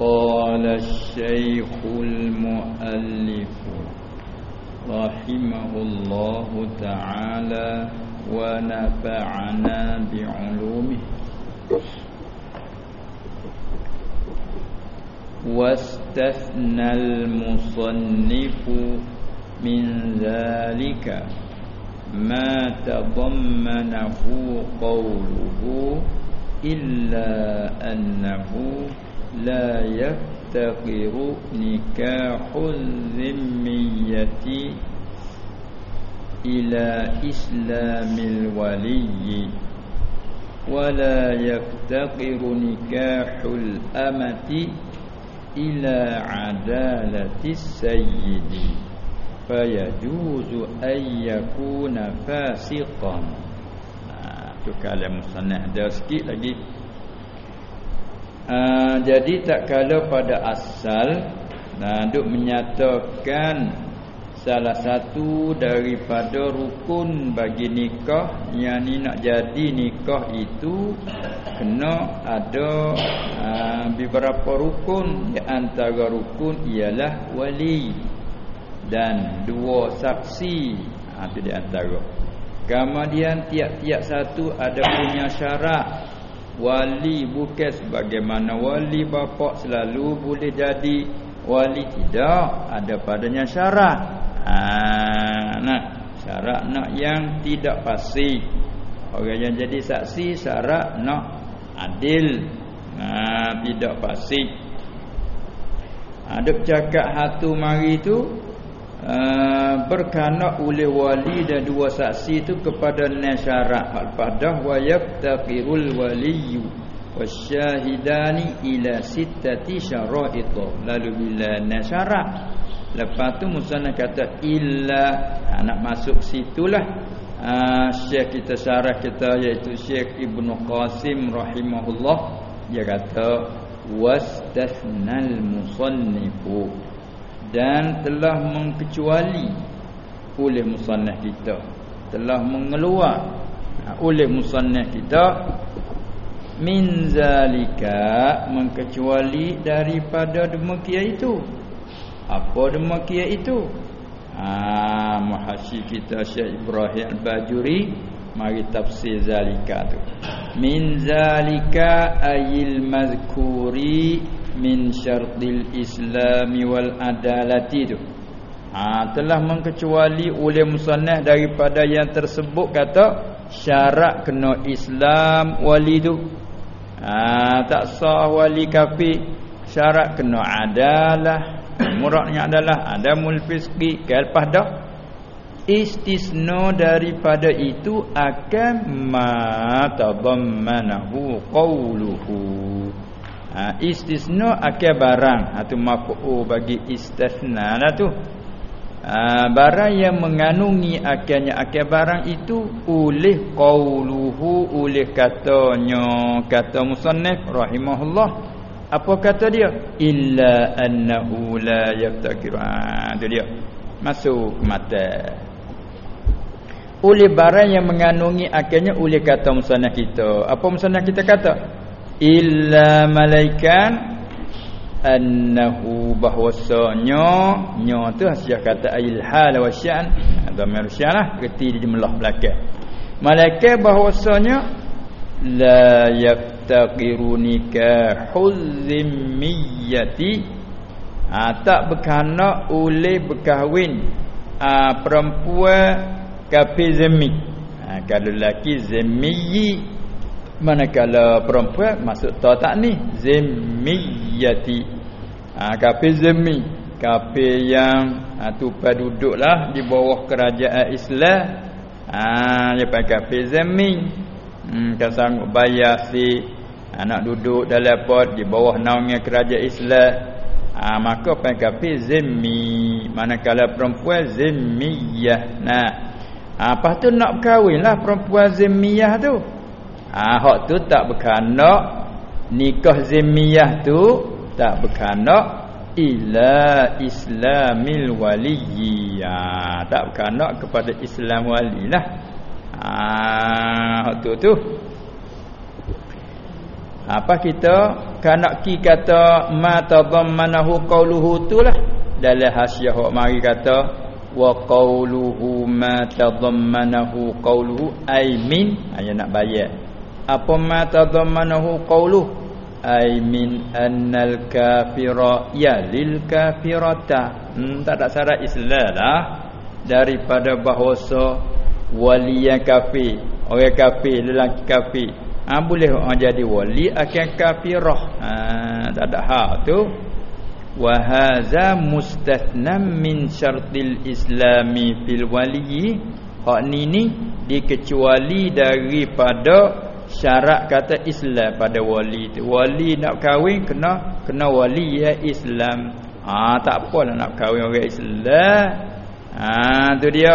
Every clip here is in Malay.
قال الشيخ المؤلف رحمه الله تعالى ونفعنا بعلومه. واستثنى المصنف من ذلك ما تضمنه قوله إلا أنه لا يفتقر نكاح الذمية إلى إسلام الولي ولا يفتقر نكاح الأمة إلى عدالة السيد فيجوز أن يكون فاسقا itu kalam musannah ada sikit lagi Uh, jadi tak kala pada asal nah duk menyatakan salah satu daripada rukun bagi nikah yang ni nak jadi nikah itu kena ada uh, beberapa rukun. Di antara rukun ialah wali dan dua saksi. Ha, itu di antara. Kemudian tiap-tiap satu ada punya syarat wali bukan sebagaimana wali bapa selalu boleh jadi. Wali tidak ada padanya syarat. Ha nah syarat nak yang tidak pasti orang yang jadi saksi syarat nak adil. Ha tidak pasti ada cakap hatu mari tu Uh, berkana oleh wali dan dua saksi itu kepada nasyarat al-fadah wa yaftaqirul waliyyu wasyahidani ila sittati syara'it lalu bila nasyarat lepas tu musannaf kata illa. Ha, nak masuk situlah. Uh, syekh kita syarah kita iaitu syekh ibnu qasim rahimahullah dia kata wastathnal musannifu dan telah mengkecuali oleh musannaf kita. Telah mengeluar ha, oleh musannaf kita. Min zalika mengkecuali daripada demikian itu. Apa demikian itu? Ah ha, muhasyi kita Syekh Ibrahim Al-Bajuri mari tafsir zalika tu. Min zalika ayil mazkuri min syartil islami wal adalati tu. Ha, telah mengkecuali oleh musannah daripada yang tersebut kata syarat kena Islam wali tu. Ha, tak sah wali kafir syarat kena adalah. Muradnya adalah adamul fisqi lepas dah. Istisna daripada itu akan ma tadammanahu qawluhu ha, istisna akal barang. Atau ha, mafu bagi istisna lah tu. Ha, barang yang mengandungi akalnya akal barang itu oleh qauluhu oleh katanya. Kata musannif rahimahullah apa kata dia? Illa annahu la yaftakir ha tu dia. Masuk mata. Oleh barang yang mengandungi akalnya oleh kata musannaf kita. Apa musannaf kita kata illa malaikan annahu bahwasanya nya tu hasiah kata ayil hal wa syan dhamir syan lah reti di jumlah belakang. Malaikat bahwasanya la yaftaqiru nikahul zimmiyati. Ha, tak berkana oleh berkahwin ha, perempuan kafir zimmi. Ha, kalau lelaki zimmi manakala perempuan masuk ta tak ni? Zimmiyati ha kafir zimmi. Kafir yang ha, tupai duduklah di bawah kerajaan Islam. Ha dia pakai kafir zimmi. Hmm kan sanggup bayar si anak ha, duduk dalam pot di bawah naungan kerajaan Islam. Ha maka pakai kafir zimmi. Manakala perempuan zimmiyah nah ha, apa tu nak berkahwinlah perempuan zimmiyah tu ha, hak tu tak berkana nikah zimmiyah tu tak berkana ila islamil waliyyi. Ha, tak berkana kepada Islam walilah. Ah ha, hak tu tu. Apa kita kanak ki kata ma tadammanahu qawluhu tulah dalam hasiah hok mari kata wa qawluhu ma tadammanahu qawluhu ay min hanya nak bayar apa ma tadammanahu qawluhu ay min annal kafira ya lil kafirata. Hmm, tak ada syarat Islam lah. Daripada bahasa wali yang kafir orang kafir lelaki kafir. Ha, boleh orang jadi wali akan kafirah. Ha, tak ada hak tu. Wa hadza mustathnam min syartil islami fil wali hak ni ni dikecuali daripada syarat kata Islam pada wali tu. Wali nak kahwin kena kena wali ya Islam. Ha, tak apalah nak kahwin orang Islam. Ha, tu dia.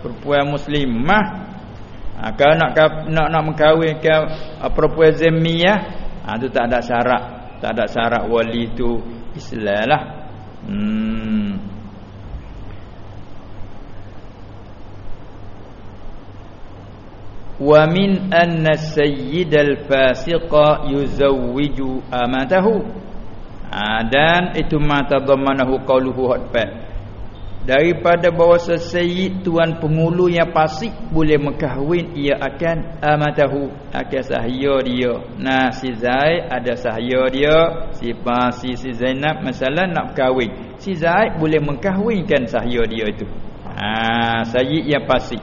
Perempuan muslimah. Ha, kalau nak nak nak mengkahwinkan uh, perempuan zemiyah, ha tu tak ada syarat, tak ada syarat wali tu Islam lah. Hmm. Wa min anna sayyid al-fasiqa yuzawwiju amatahu. Ha, dan itu mata dhamanahu qawluhu hadfa daripada bahawa sesayyid tuan pengulu yang pasik boleh mengkahwin ia akan amatahu. Akan sahaya dia. Nah si Zaid ada sahaya dia. Si Pasi si Zainab masalah nak kahwin. Si Zaid boleh mengkahwinkan sahaya dia itu. Ha sayyid yang pasik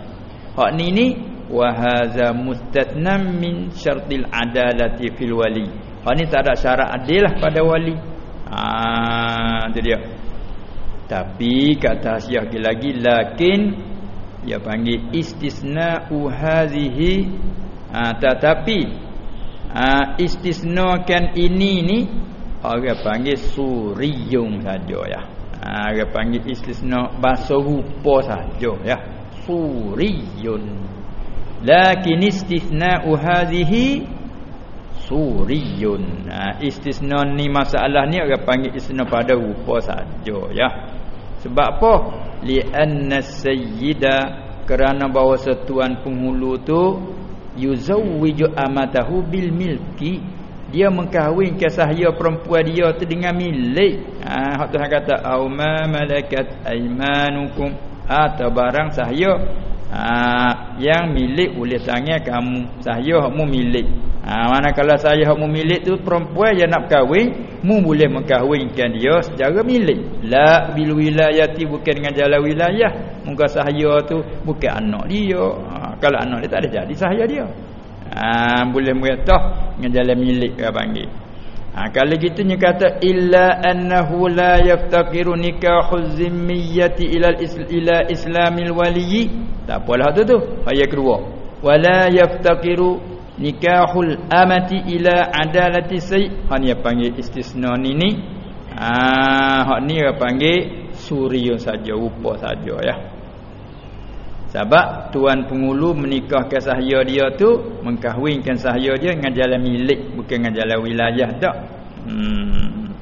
hak ni ni wa hadza mustatnam min syartil adalati fil wali hak ni tak ada syarat adil lah pada wali ha itu dia tapi kata Syiah lagi lakin dia panggil istisna'u hadhihi ha, tetapi ha, istisnakan ini ni orang panggil suriyum saja ya. Ha, orang panggil istisna bahasa rupa saja ya. Suriyun. Lakin istisna'u hadhihi suriyun. Ha, istisna ni masalah ni orang panggil istisna pada rupa saja ya. Sebab apa? Li'anna sayyida kerana bahawa setuan penghulu tu yuzawwiju amatahu bil milki dia mengkahwinkan sahaya perempuan dia tu dengan milik ha hak Tuhan kata au ma malakat aymanukum atau barang sahaya ha, yang milik oleh tangan kamu. Sahaya hakmu milik. Ha mana kalau saya hakmu milik tu perempuan yang nak kahwin mu boleh mengkahwinkan dia secara milik. La bil wilayati bukan dengan jalan wilayah. Muka sahaya tu bukan anak dia. Ha, kalau anak dia tak ada jadi sahaya dia. Ha boleh mengata dengan jalan milik dia panggil Ha, kalau gitu ni kata illa annahu la yaftaqiru nikahu zimmiyati ila ila islamil wali. Tak apalah tu tu. Ayat kedua. Wala yaftaqiru nikahul amati ila adalati say. Ha ni panggil istisna ni ni. Ha hak ni dia panggil suriyun saja rupa saja ya. Sebab tuan pengulu menikahkan sahaya dia tu mengkahwinkan sahaya dia dengan jalan milik bukan dengan jalan wilayah tak. Hmm.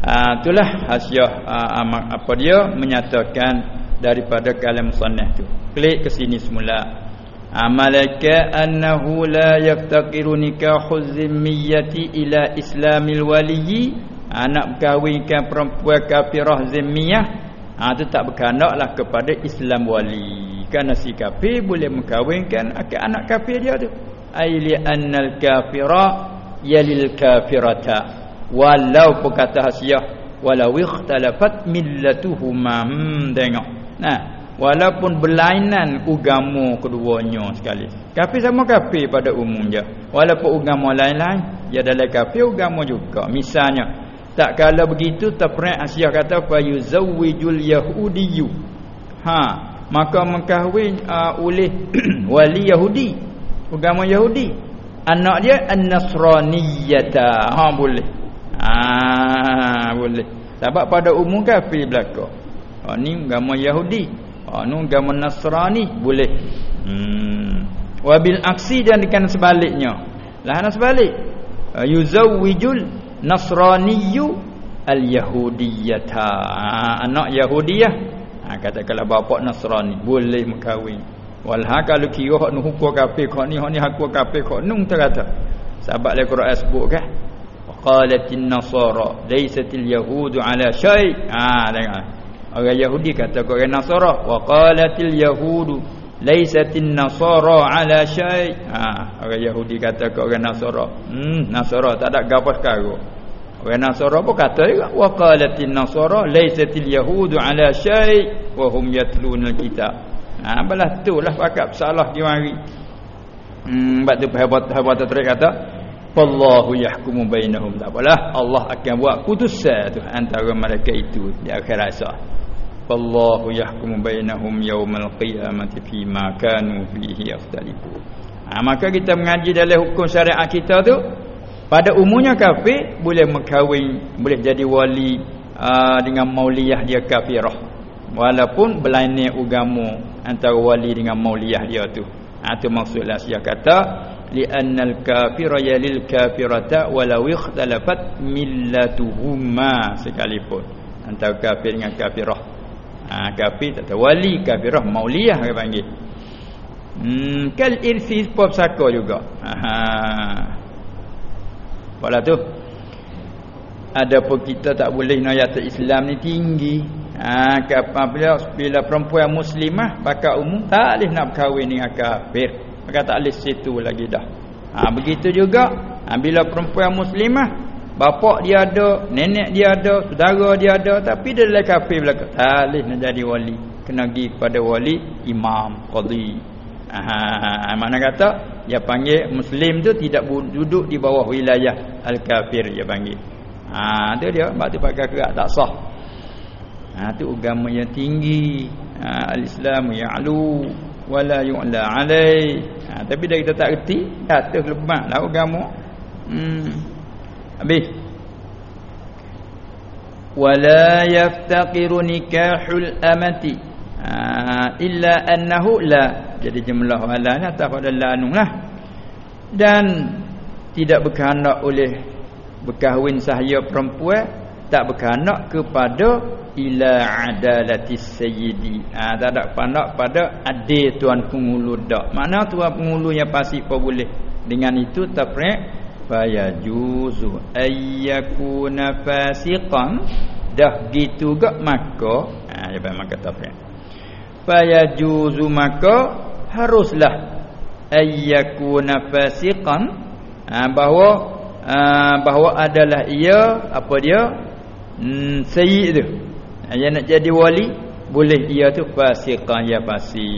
Ah itulah hasiah ah, apa dia menyatakan daripada kalam sunnah tu. Klik ke sini semula. Amalaka annahu la yaftaqiru nikahu zimmiyati ila islamil waliyyi anak berkahwinkan perempuan kafirah zimmiyah Ha tu tak berkanaklah kepada Islam wali. Kerana si kafir boleh mengkahwinkan akan anak kafir dia tu. Aili annal kafira yalil kafirata. Walau kata hasiah walau ikhtalafat millatuhuma. Hmm, tengok. Nah, walaupun berlainan agama keduanya sekali. Kafir sama kafir pada umumnya. Walaupun agama lain-lain, ya dalam kafir agama juga. Misalnya tak kala begitu terperank Asyah kata fa yuzawwijul yahudiyyu. Ha, maka mengkahwin uh, oleh wali Yahudi, agama Yahudi. Anak dia an-nasraniyata. Ha boleh. Ha boleh. Sebab pada umum kafir belaka. Ha ni agama Yahudi. Ha ni agama Nasrani boleh. Hmm. Wabil aksi dan dengan sebaliknya. Lah sebalik. Uh, yuzawwijul Nasraniyu al-Yahudiyata. Ha, anak Yahudiyah. Ha, kata kalau bapa Nasrani boleh mengkahwin. Walha kalau kira hak nu hukum kafir kau ni hak ni hak kafir kau nu kata. sahabat al Quran sebut kan qalatin nasara laysatil yahudu ala syai ha tengok orang yahudi kata ke orang nasara wa qalatil yahudu laysatin nasara ala syai. Ha orang yahudi kata ke orang nasara. Hmm nasara tak ada gapo sekarang. Orang nasara pun kata juga wa qalatin nasara laysatil yahudu ala syai wa hum yatluna alkitab. Ha balas tu lah pakat salah di mari. Hmm bab tu hebat hebat tu kata Wallahu yahkumu bainahum. Tak apalah Allah akan buat putusan tu antara mereka itu di akhir asal Wallahu yahkumu bainahum yaumal qiyamati fima kanu fihi yakhtalifu ha, maka kita mengaji dalam hukum syariat kita tu pada umumnya kafir boleh mengkahwin boleh jadi wali uh, dengan mauliyah dia kafirah. Walaupun berlainan agama antara wali dengan mauliyah dia tu. Ha, tu maksudlah sia kata li'anna al-kafira yalil kafirata walau ikhtalafat millatuhuma sekalipun. Antara kafir dengan kafirah ha, kafir tak wali kafirah mauliyah dia panggil. Hmm, kal irsi pop saka juga. Ha. Wala tu. Ada pun kita tak boleh ayat Islam ni tinggi. Ha, kapan bila, bila perempuan muslimah pakai umum tak boleh nak berkahwin dengan kafir. Maka tak boleh situ lagi dah. Ha, begitu juga ha, bila perempuan muslimah bapak dia ada nenek dia ada saudara dia ada tapi dia adalah kafir belaka. Tak boleh nak jadi wali. Kena pergi pada wali imam qadi ha, mana kata dia panggil muslim tu tidak duduk di bawah wilayah al-kafir dia panggil. Ha, tu dia. Tu pakai kerak tak sah. Ha, tu agama yang tinggi. Ha, al-islam ya'lu wala yu'la alai ha, tapi dah kita tak reti atas lemak lah agama. Hmm habis. Wala yaftaqiru nikahul amati. Ha, illa annahu la. Jadi jumlah wala ni atas pada lanu lah. Dan tidak berkehendak oleh berkahwin sahaya perempuan tak berkehendak kepada ila adalati sayyidi. Ha, tak ada pandak pada adil tuan pengulu dak. Mana tuan pengulu yang pasti apa boleh. Dengan itu tafriq faya juzu ayyakuna fasiqan. Dah gitu gak maka ha dia maka tafriq faya juzu maka haruslah ayyakuna fasiqan ha, bahawa ha, bahawa adalah ia apa dia? Hmm, sayyid tu yang nak jadi wali boleh ia tu? Fasiqan ya fasi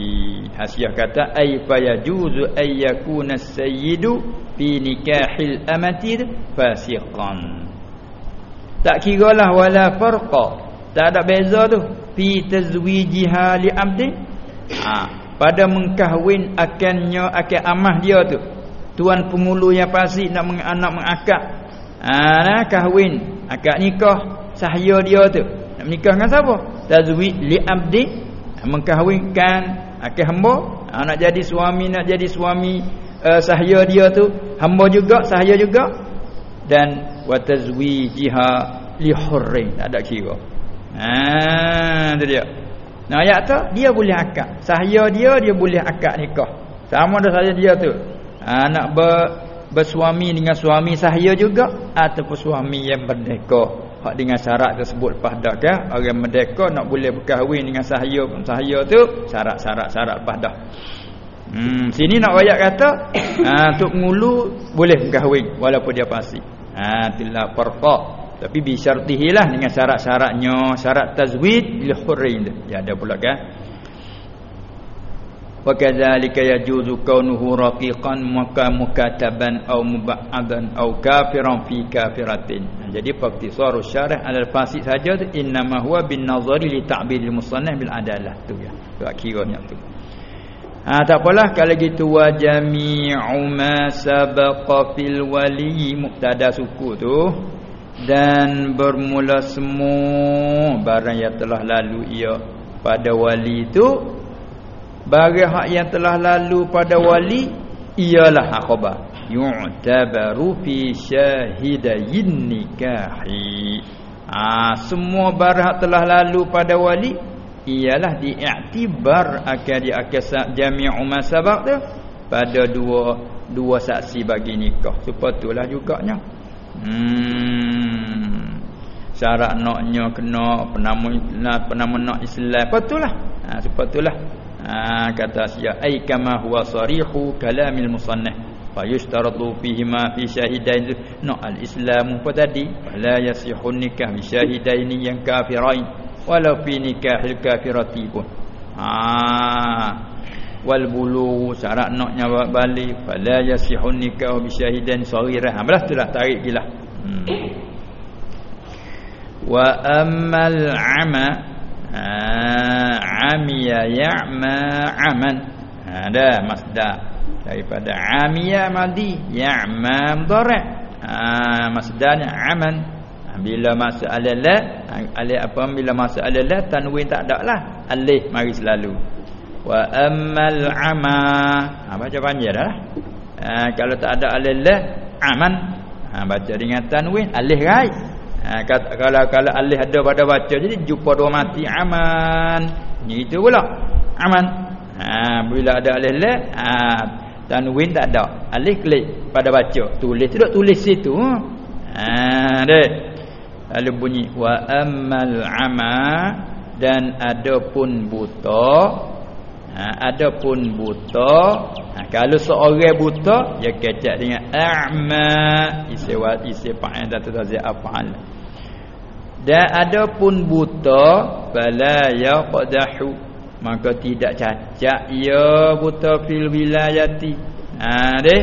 hasiah kata ay fa yajuzu ay yakuna sayyidu fi nikahil amati fasiqan. Tak kiralah wala farqa. Tak ada beza tu. Fi tazwijiha li abdi. Ha pada mengkahwin akannya akan amah dia tu. Tuan pengulu yang pasti nak menganak mengakak. Ha nah kahwin. Akad nikah sahaya dia tu nak menikah dengan siapa? Tazwi li abdi. Mengkahwinkan. Akil hamba. Ha, nak jadi suami nak jadi suami uh, sahaya dia tu. Hamba juga sahaya juga. Dan wa tazwijiha li hurrin. Tak ada kira. Ha tu dia. Nah ayat tu dia boleh akad sahaya dia dia boleh akad nikah. Sama ada saja dia tu. Ha, nak ber, bersuami dengan suami sahaya juga ataupun suami yang merdeka hak dengan syarat tersebut lepas dah. Kan orang merdeka nak boleh berkahwin dengan sahaya pun sahaya tu syarat-syarat syarat lepas dah hmm sini nak ayat kata untuk ngulu boleh berkahwin walaupun dia pasti ha tilal farqa tapi bi syartihi lah dengan syarat-syaratnya syarat tazwid lil hurrin ya ada pula kan wa kadzalika yajuzu kaunuhu raqiqan maka mukataban aw mub'adan aw kafiran fi kafiratin. Jadi faktisar syarah al fasid saja tu inna ma huwa bin nazari li ta'bil musannaf bil adalah. Tu ya tu akhirnya tu. Ha tak apalah. Kalau gitu wa jami'u ma sabaqa fil wali mubtada suku tu dan bermula semua barang yang telah lalu ia pada wali tu bagi hak yang telah lalu pada wali ialah khabar. Yu'tabaru fi syahidayin nikahi. Ha, semua barang telah lalu pada wali ialah diiktibar akan di akan jami'u masabaq tu pada dua dua saksi bagi nikah. Supaya itulah juganya hmm. Syarat naknya kena penama penama nak Islam. Apa itulah ha supaya itulah ha kata sia ai kama huwa sarihu kalamil musannaf fa yushtaratu fihi ma fi syahidain no al islam apa tadi la yasihun nikah bi syahidaini yang kafirain walau fi nikahil kafirati pun. Ha wal bulu syarat naknya balik fala yasihun nikah bi syahidan saghirah ha belah tulah tarik gilah hmm. wa ammal ama ha, amiya ya'ma aman. Ada ha, masdar. Daripada amiya madi ya'ma mudhari ha masdarnya aman. Ha, bila masa alala alif apa bila masa alala tanwin tak ada lah. Alif mari selalu. Wa ammal ama. Ha, baca panjang dah. Ha, kalau tak ada alif aman. Ha, baca dengan tanwin alif right ha, kalau kalau alif ada pada baca jadi jumpa dua mati aman. Ni itu pula. Aman. Ha, bila ada alif la ha, tanwin tak ada. Alif klik pada baca. Tulis tu tulis situ. Ha dek lalu bunyi wa ammal ama dan adapun buta ha, adapun buta ha, kalau seorang buta dia kecak dengan a'ma fa'il dan tazi af'al dan adapun buta fala yaqdahu maka tidak cacat ya buta fil wilayati. Ha deh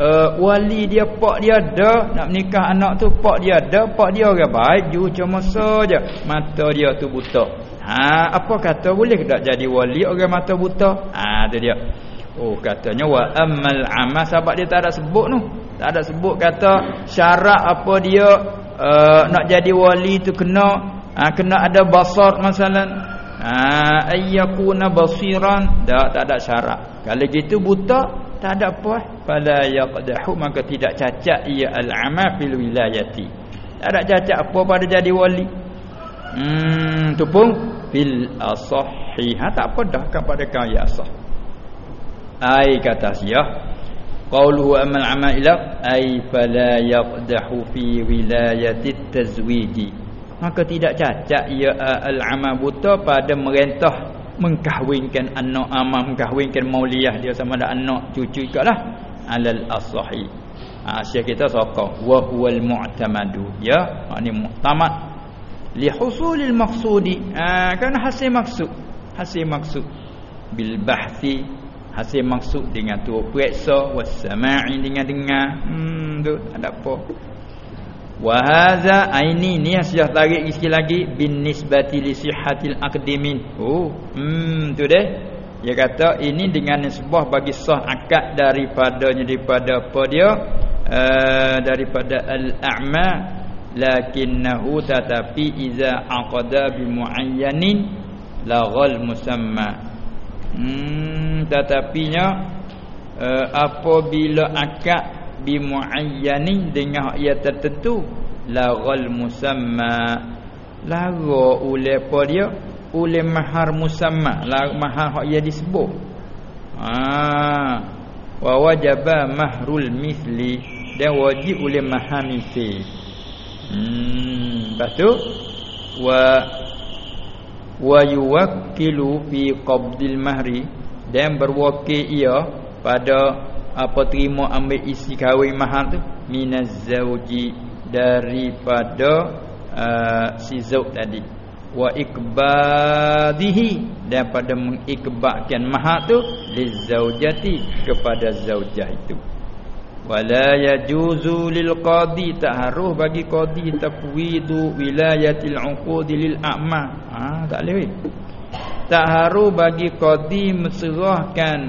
uh, wali dia pak dia ada nak menikah anak tu pak dia ada pak dia orang baik ju cuma saja mata dia tu buta Ha apa kata boleh ke tak jadi wali orang mata buta? Ha tu dia. Oh katanya wa ammal amal sebab dia tak ada sebut tu. Tak ada sebut kata syarat apa dia uh, nak jadi wali tu kena ha, kena ada basar masalan. Ha ayyakuna basiran tak tak ada syarat. Kalau gitu buta tak ada apa pada yaqdahu maka tidak cacat ia al-amal fil wilayati. Tak ada cacat apa pada jadi wali. Hmm tu pun fil asahhi ha tak apa dah kepada kaya asah ai kata sia qauluhu amal amal ila ai fala yaqdahu fi wilayati tazwiji maka tidak cacat ia al amal buta pada merentah mengkahwinkan anak amal mengkahwinkan mauliyah dia sama ada anak cucu ikatlah alal asahhi ha syekh kita sokong wa huwal mu'tamadu. Ya ini mu'tamad. Li husulil maqsudi. Ha, kan hasil maksud hasil maksud. Bil bahthi hasil maksud dengan tu periksa wasama'i dengan dengar. Hmm tu ada apa wa hadza aini ni sudah tarik sikit lagi bin nisbati li sihhatil aqdimin. Oh hmm tu deh dia kata ini dengan sebuah bagi sah akad daripadanya daripada apa dia? Uh, daripada al-a'ma lakinnahu tatapi iza aqada bi muayyanin laghal musamma. Hmm tetapinya uh, apabila akad bi muayyanin dengan ia tertentu laghal musamma. Lagu oleh apa dia? Oleh mahar musamma. La mahar hak ia disebut. Ha. Wa wajaba mahrul mithli. Dan wajib oleh mahar mithli Hmm, lepas tu wa wa yuwakkilu fi qabdil mahri. Dan berwakil ia pada apa terima ambil isi kahwin mahar tu? Minaz zauji daripada uh, si zauj tadi. Wa ikbadihi dan pada mengikbakkan mahar tu lizaujati kepada zaujah itu. Wala yajuzu lil qadi tak harus bagi qadi tafwidu wilayatil uqud lil a'ma. Ha tak boleh. Tak harus bagi qadi menserahkan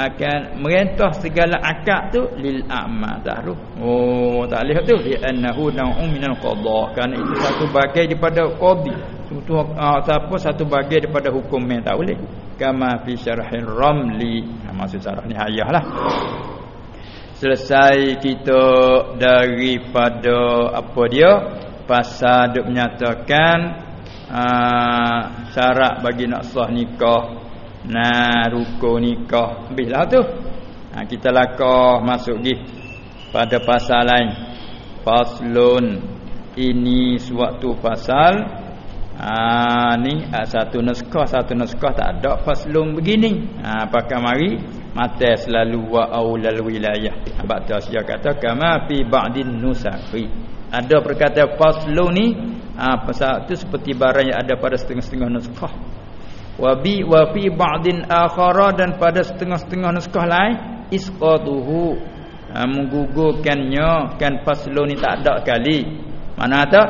akan merentah segala akad tu lil a'ma tak harus oh tak boleh tu. Li annahu nau'un minal qada. Kan itu satu bagian daripada qadi. Itu uh, siapa satu bagian daripada hukum yang tak boleh. Kama fi syarhir ramli. Maksud syarah ni hayahlah selesai kita daripada apa dia? Pasal duk menyatakan aa, ha, syarat bagi nak sah nikah nah rukun nikah. Habislah tu. Ha, kita lakah masuk gi pada pasal lain. Faslun. Ini suatu pasal ha, ni ha, satu naskah satu naskah. Tak ada faslun begini. Ha, pakai mari mata selalu wa aulal wilayah. Abad tu sia kata kama fi ba'din nusafi ada perkataan faslun ni ha, pasal tu seperti barang yang ada pada setengah-setengah naskah wa bi wa fi ba'din akhara dan pada setengah-setengah naskah lain isqatuhu. Ha, menggugurkannya kan faslun ni tak ada kali. Mana tak?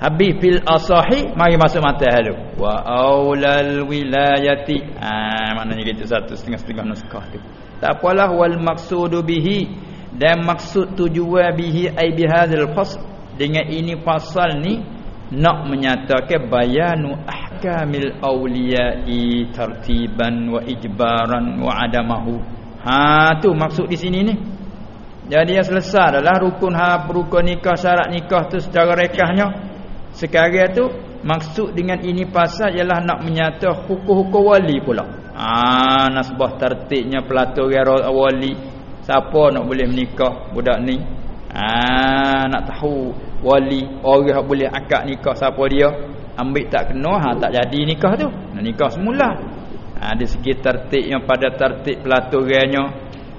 Habis fil asahi mari masuk mata halu. Wa aulal wilayati. Ha maknanya gitu satu setengah-setengah naskah tu. Tak apalah wal maqsudu bihi. Dan maksud tujuan bihi ai bihadzal fasl. Dengan ini pasal ni nak menyatakan bayanu ahkamil awliya'i tartiban wa ijbaran wa adamahu. Ha tu maksud di sini ni. Jadi yang selesai adalah rukun ha rukun nikah syarat nikah tu secara rekahnya. Sekarang tu maksud dengan ini pasal ialah nak menyata hukum-hukum wali pula. Ha nasbah tertibnya pelaturan wali. Siapa nak boleh menikah budak ni? Ha nak tahu wali orang boleh akad nikah siapa dia ambil tak kena ha tak jadi nikah tu. Nak nikah semula. Ha di segi tertib yang pada tertib pelaturannya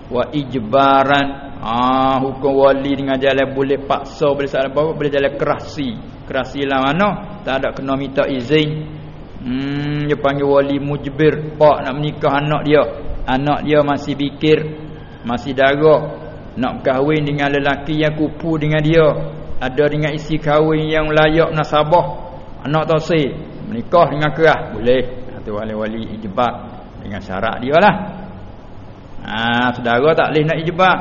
wa ijbaran ha hukum wali dengan jalan boleh paksa boleh salah bawa boleh jalan kerasi. Kerasi lah mana tak ada kena minta izin. Hmm dia panggil wali mujbir pak nak menikah anak dia. Anak dia masih bikir masih darah. Nak kahwin dengan lelaki yang kupu dengan dia ada dengan isi kahwin yang layak nasabah. Anak tausih menikah dengan kerah. Boleh. Atau wali-wali ijbat dengan syarat dia lah. Ha, saudara tak boleh nak ijbat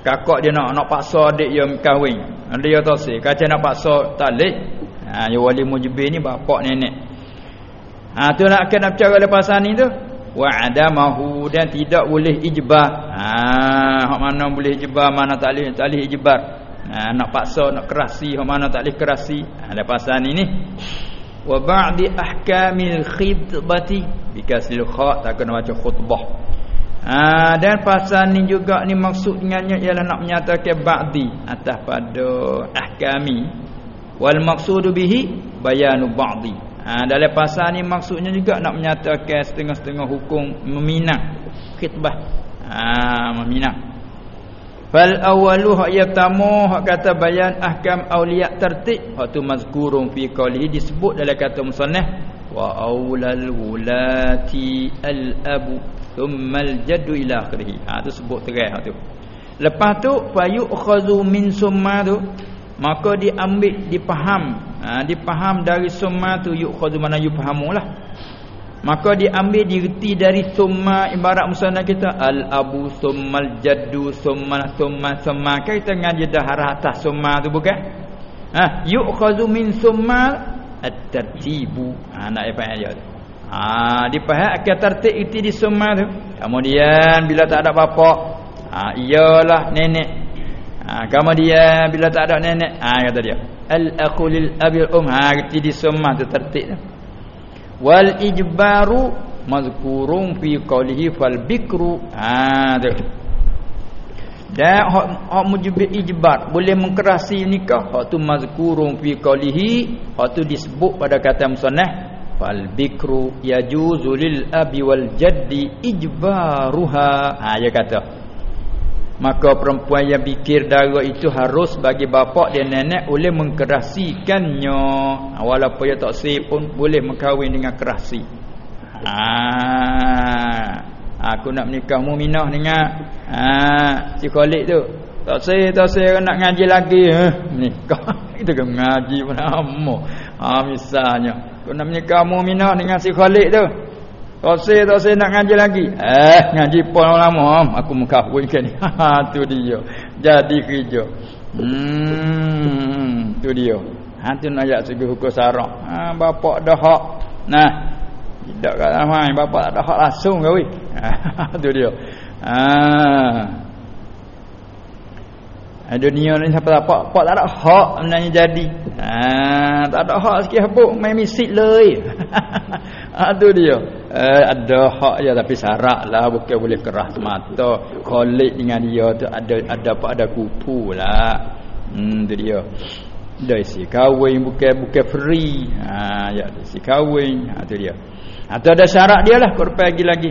kakak dia nak nak paksa adik dia kahwin. Dia tausih kata nak paksa tak boleh. Ha, yang wali mujibir ni bapak nenek. Ha, tu nak kena bercara lepas ni tu. Wa adamahu dan tidak boleh ijbat ha hak mana boleh ijbat mana tak boleh tak boleh ijbat ha, nak paksa nak kerasi hak mana tak boleh kerasi. Ha, lepasan ini wa ba'di ahkamil khitbati bikasil kha tak kena baca khutbah. Ha, dan pasal ni juga ni maksud dengannya ialah nak menyatakan ba'di atas pada ahkami. Wal maqsudu bihi bayanu ba'di. Ha, dalam pasal ni maksudnya juga nak menyatakan setengah-setengah hukum meminang khitbah ha, meminang Fal awalu hak yang pertama hak kata bayan ahkam auliya tertib hak tu mazkurun fi qalihi disebut dalam kata musannaf wa aulal wulati al abu thumma al jaddu ila akhirih. Ha tu sebut terang hak tu. Lepas tu fayu khazu min summa tu maka diambil dipaham ha dipaham dari summa tu yu khazu mana yu fahamulah maka diambil direti dari summa ibarat musannaf kita. Al abu summal jaddu summa summa summa. Kita ngaji dah arah atas summa tu bukan? Ha yu'khadhu min summa at-tartibu. Ha nak apa dia? Tu ha dipaham akan tertib itu di summa tu. Kemudian bila tak ada bapa ha iyalah nenek. Ha kemudian bila tak ada nenek ha kata dia. Al aqulil abil um. Ha itu di summa tu tertib tu wal ijbaru mazkurun fi qawlihi fal bikru. Ha tu. Dan hak hak mujib ijbar boleh mengkerasi nikah. Hak tu mazkurun fi qawlihi hak tu disebut pada kata musannah fal bikru yajuzu lil abi wal jaddi ijbaruha. Ha dia kata maka perempuan yang bikir darah itu harus bagi bapak dan nenek boleh mengkerasikannya. Ha, walaupun dia tak sah pun boleh mengkahwin dengan kerasi. Ha, aku nak menikah muminah dengan ha, si Khalid tu tak sah tak sah nak ngaji lagi. Ha, menikah. Itu kan ngaji pun lama ha, misalnya. Aku nak menikah muminah dengan si Khalid tu saya tak nak ngaji lagi. Eh, ngaji pun lama aku mengkahwinkan ni. Ha tu dia. Jadi kerja. Hmm, tu dia. Ha tu nak ayat segi hukum syarak. Ha bapak dah hak. Nah. Tidak kat mai bapak ada hak langsung ke weh. Ha tu dia. Ha. Ha, dunia ni siapa tak pak tak ada hak sebenarnya jadi. Ha tak ada hak sikit apa main misik le. ha tu dia. uh, ada hak je tapi syarat lah. Bukan boleh kerah mata kolik dengan dia tu ada ada apa ada kupu lah. Hmm tu dia. Dari si kahwin bukan bukan free. Ha ya dari si kahwin. Ha tu dia. Atau ada syarat dia lah. Kau pergi lagi.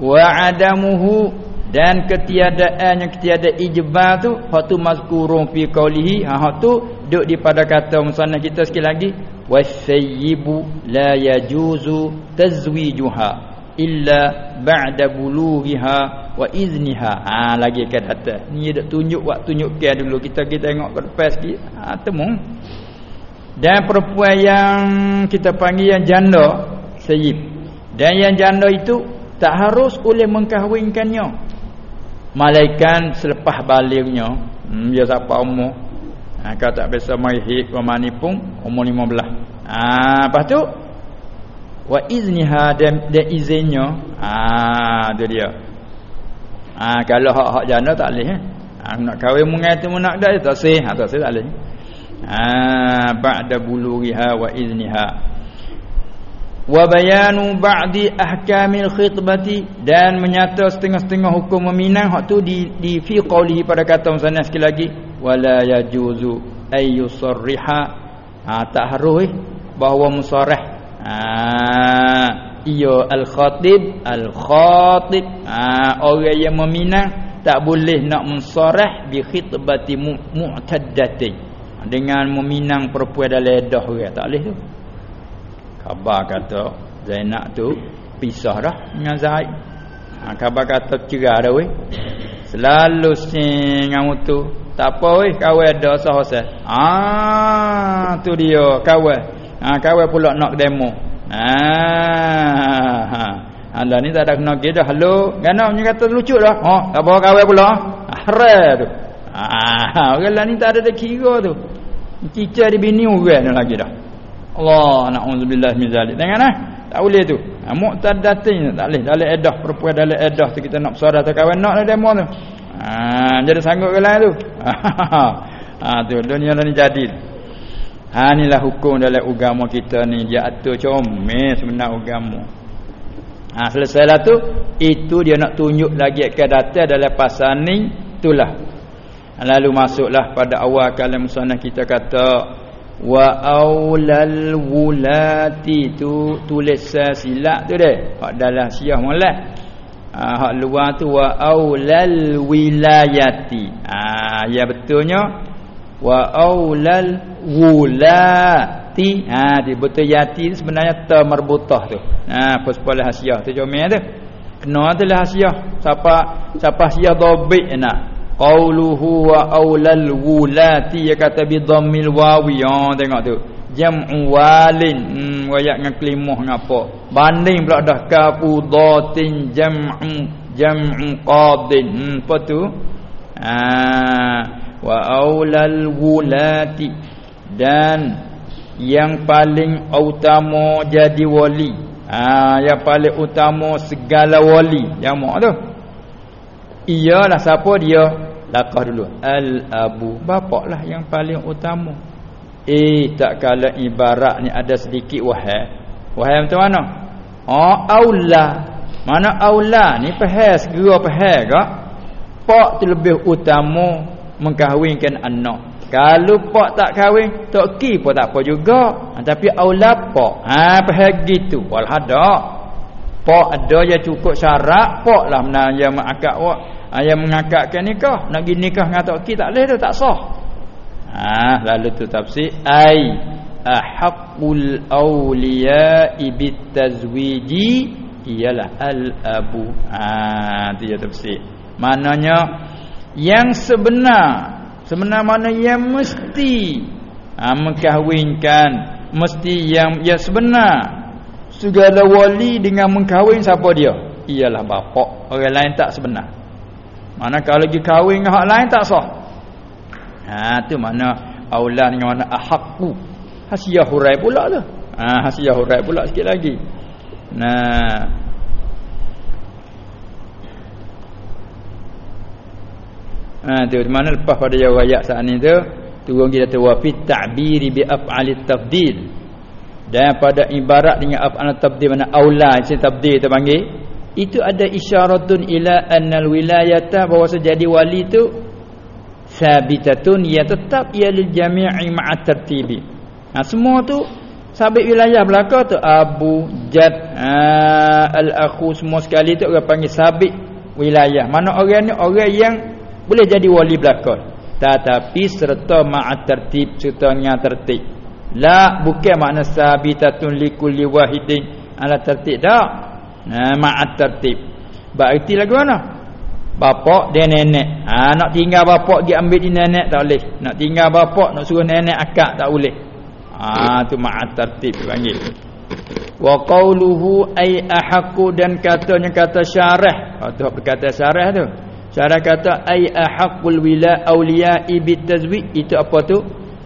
Wa adamuhu dan ketiadaan yang ketiada ijbal tu hak tu mazkurun fi qaulihi ha hak tu duk di pada kata musannaf kita sekali lagi wasayyibu la yajuzu tazwijuha illa ba'da bulughiha wa izniha ha lagi kat atas ni dak tunjuk waktu tunjuk ke dulu. Kita kita tengok ke depan sikit. Ha temu. Dan perempuan yang kita panggil yang janda sayyib. Dan yang janda itu tak harus oleh mengkahwinkannya. Malaikat selepas balignya. Hmm, dia siapa umur Ha, kalau tak biasa mai hik wa pun umur 15. Ah, ha, lepas tu wa izniha dan dan izinnya. Ah, ha, tu dia. Ah, ha, kalau hak-hak janda tak leh eh. Ha, nak kahwin mengai tu nak dah tak sah, ha, tak sah tak leh. Ah, ha, ba'da bulughiha wa izniha. Wa bayanu ba'di ahkamil khitbati dan menyata setengah-setengah hukum meminang hak tu di di fi qaulihi pada kata musannaf sekali lagi wala yajuzu ay yusarriha. Ha tak harus eh? Bahawa musarrah. Ha iyo al khatib al khatib ha orang yang meminang tak boleh nak musarrah bi khitbati mu'taddati dengan meminang perempuan dalam edah orang tak boleh tu. Khabar kata Zainab tu pisah dah dengan Zaid. Ha, khabar kata cerai dah weh. Selalu sing ngamu tu tak apa weh kawan ada sah-sah. Ah tu dia kawan. Ah kawan pula nak demo. Ah ha. Anda ni tak ada kena gitu halo. Gana punya kata lucu dah. Oh, tak apa kawan pula. Haram tu. Ah orang ni tak ada dak kira tu. Cicak di bini orang ni lagi dah. Allah na'udzubillah min zalik. Tengok nah. Tak boleh tu. Ha, Muqtadatin tak boleh. Dalam edah perempuan dalam edah tu kita nak bersuara tak kawan nak demo tu. Ha jadi sanggup ke lain tu. ha tu dunia ni jadi. Ha inilah hukum dalam agama kita ni dia atur comel sebenar agama. Ha selesailah tu itu dia nak tunjuk lagi ke data dalam pasal ni itulah. Lalu masuklah pada awal kalam musannah kita kata wa aulal wulati tu tulis silap tu deh. Hak dalam siah molek ha, hak luar tu wa aulal wilayati. Ah ha, ya betulnya wa aulal wulati. Ha di betul yati sebenarnya ta marbutah tu ha pasal hasiah tu comel tu. Kena tu lah hasiah siapa siapa hasiah dhabit nak? Qauluhu wa aulal wulati ya kata bi dhammil wawi. Ha tengok tu jam'u walin. Hmm, wayak dengan kelimah ngapa banding pula dah. Kafu dhatin jam'u jam'u qadin. Hmm, apa tu? Ha wa aulal wulati. Dan yang paling utama jadi wali. Ha yang paling utama segala wali. Yang mak tu. Iyalah siapa dia? Lakah dulu. Al abu bapaklah yang paling utama Eh tak kala ibarat ni ada sedikit wahai. Wahai macam mana? Oh aula. Mana aula ni faham segera faham ke? Pak lebih utama mengkahwinkan anak. Kalau pak tak kahwin, tak ki pun tak apa juga. Ha, tapi aula pak. Ha faham gitu. Wal hada. Pak ada yang cukup syarat, pak lah mana yang mengakak wak. Ha, yang mengakakkan nikah. Nak pergi nikah dengan tak ki tak boleh tak sah. Ah lalu tu tafsir ai ahqqul awliya bit tazwiji ialah al abu. Ah ha, dia tafsir. Maknanya yang sebenar sebenar mana yang mesti. Ha, mengkahwinkan. Mesti yang yang sebenar. Segala wali dengan mengkahwin siapa dia? Ialah bapa. Orang lain tak sebenar. Mana kalau lagi kahwin dengan hak lain tak sah Ha tu mana aula dengan mana ahqqu. Hasiah hurai pula tu. Ha hasiah hurai pula sikit lagi. Nah. Ha tu mana lepas pada jawab ayat saat ni tu turun kita tu wa fit ta'biri bi af'alit tafdil dan pada ibarat dengan af'al tabdil mana aula si tabdil kita panggil itu ada isyaratun ila annal wilayata bahawa jadi wali tu sabitatun ya tetap ia lil jami'i ma'a tertibi nah semua tu sabit wilayah belaka tu abu jad al akhu semua sekali tu orang panggil sabit wilayah mana orang ni orang yang boleh jadi wali belaka tetapi serta ma'a tertib serta dengan tertib La bukan makna sabitatun likulli wahidin ala tertib dak. Nah ma'at tertib. Berarti lagu mana? Bapak dan nenek. Ha nak tinggal bapak dia ambil di nenek tak boleh. Nak tinggal bapak nak suruh nenek akak tak boleh. Ha tu ma'at tertib panggil. Wa qawluhu ay ahqqu dan katanya kata syarah. Ha tu berkata syarah tu. Syarah kata ay ahqqul wila awliya ibit tazwi itu apa tu?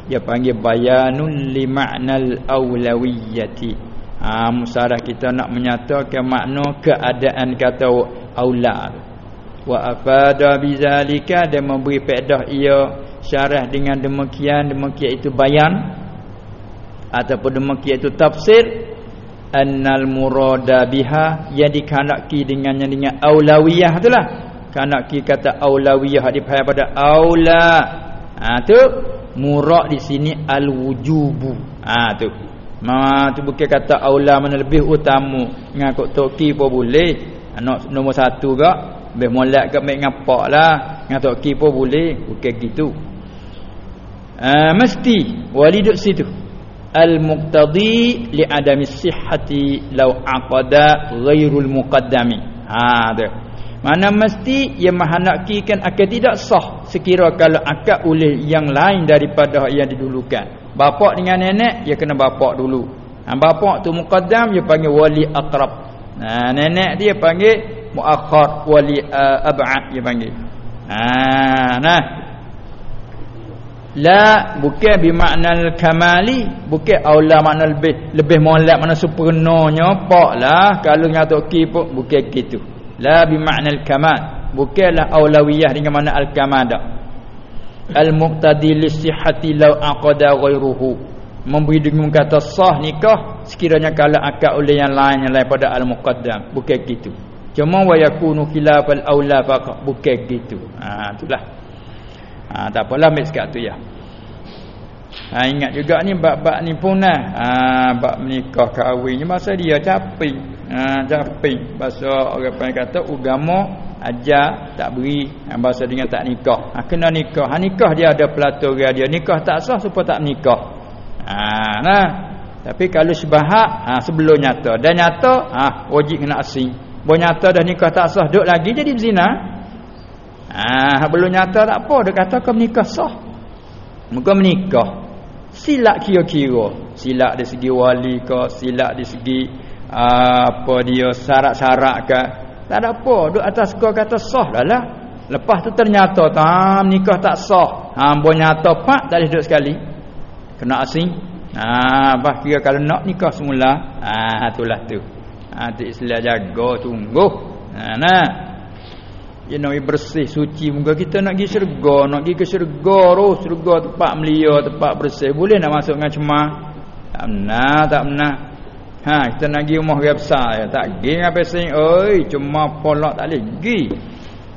dia panggil bayanun li ma'nal awlawiyyati ha musarah kita nak menyatakan makna keadaan kata aula wa afada bizalika dan memberi faedah ia syarah dengan demikian demikian itu bayan ataupun demikian itu tafsir. Annal murada biha yang dikandaki dengannya dengan aulawiyah itulah kandaki kata aulawiyah dipahami pada aula. Ha tu. Murak di sini al wujubu ha tu. Ma tu bukan kata aula mana lebih utama. Ngakut toki pun boleh. Anak nombor satu gak lebih molek ke mek ngapak lah ngak toki pun boleh bukan gitu ha, mesti wali duk situ al muqtadi li adami sihhati law aqada ghairul muqaddami ha tu mana mesti ia mahanakkan akan tidak sah sekira kalau akad oleh yang lain daripada yang didulukan. Bapak dengan nenek, ia kena bapak dulu. Ha, bapak tu muqaddam, dia panggil wali akrab. Ha, nenek dia panggil muakhar wali uh, ab'ad, dia panggil. Ha, nah. La bukan bermakna kamali, bukan aula makna lebih lebih molek mana sempurnanya, pak lah. Kalau ngatuk ki pun bukan gitu. La bi makna al-kamal bukanlah aulawiyah dengan makna al-kamal dak al-muqtadi li sihhati law aqada ghairuhu memberi dengan kata sah nikah sekiranya kalau akad oleh yang lain yang lain pada al-muqaddam. Bukan gitu cuma wa yakunu khilafal aula faqat bukan gitu. Ha itulah. Ha tak apalah ambil sekat tu ya. Ha ingat juga ni bab-bab ni pun nah ha bab menikah kahwin ni masa dia capek ha caping. Bahasa orang panggil kata agama ajar tak beri. Ha, bahasa dengan tak nikah. Ha, kena nikah. Ha, nikah dia ada pelaturan dia. Nikah tak sah supaya tak nikah ha nah. Tapi kalau sebahak ha, sebelum nyata. Dan nyata ha wajib kena asing boleh nyata dah nikah tak sah duduk lagi jadi berzina. Ha belum nyata tak apa dia kata kau menikah sah. Muka menikah. Silap kira-kira. Silap dari segi wali ke silap dari segi apa dia syarat-syarat ke. Tak ada apa duk atas kau kata sah dah lah. Lepas tu ternyata tam nikah tak sah. Ha bo nyata pak tak boleh duduk sekali. Kena asing. Ha bah kira kalau nak nikah semula ha itulah tu tu Islam jaga tunggu ha nah dia nak bersih suci muka kita nak pergi syurga nak pergi ke syurga roh syurga tempat melia tempat bersih. Boleh nak masuk dengan cemah tak benar tak benar Ha kita nak pergi rumah dia besar ya. Tak pergi apa sing oi cuma polak tak boleh pergi.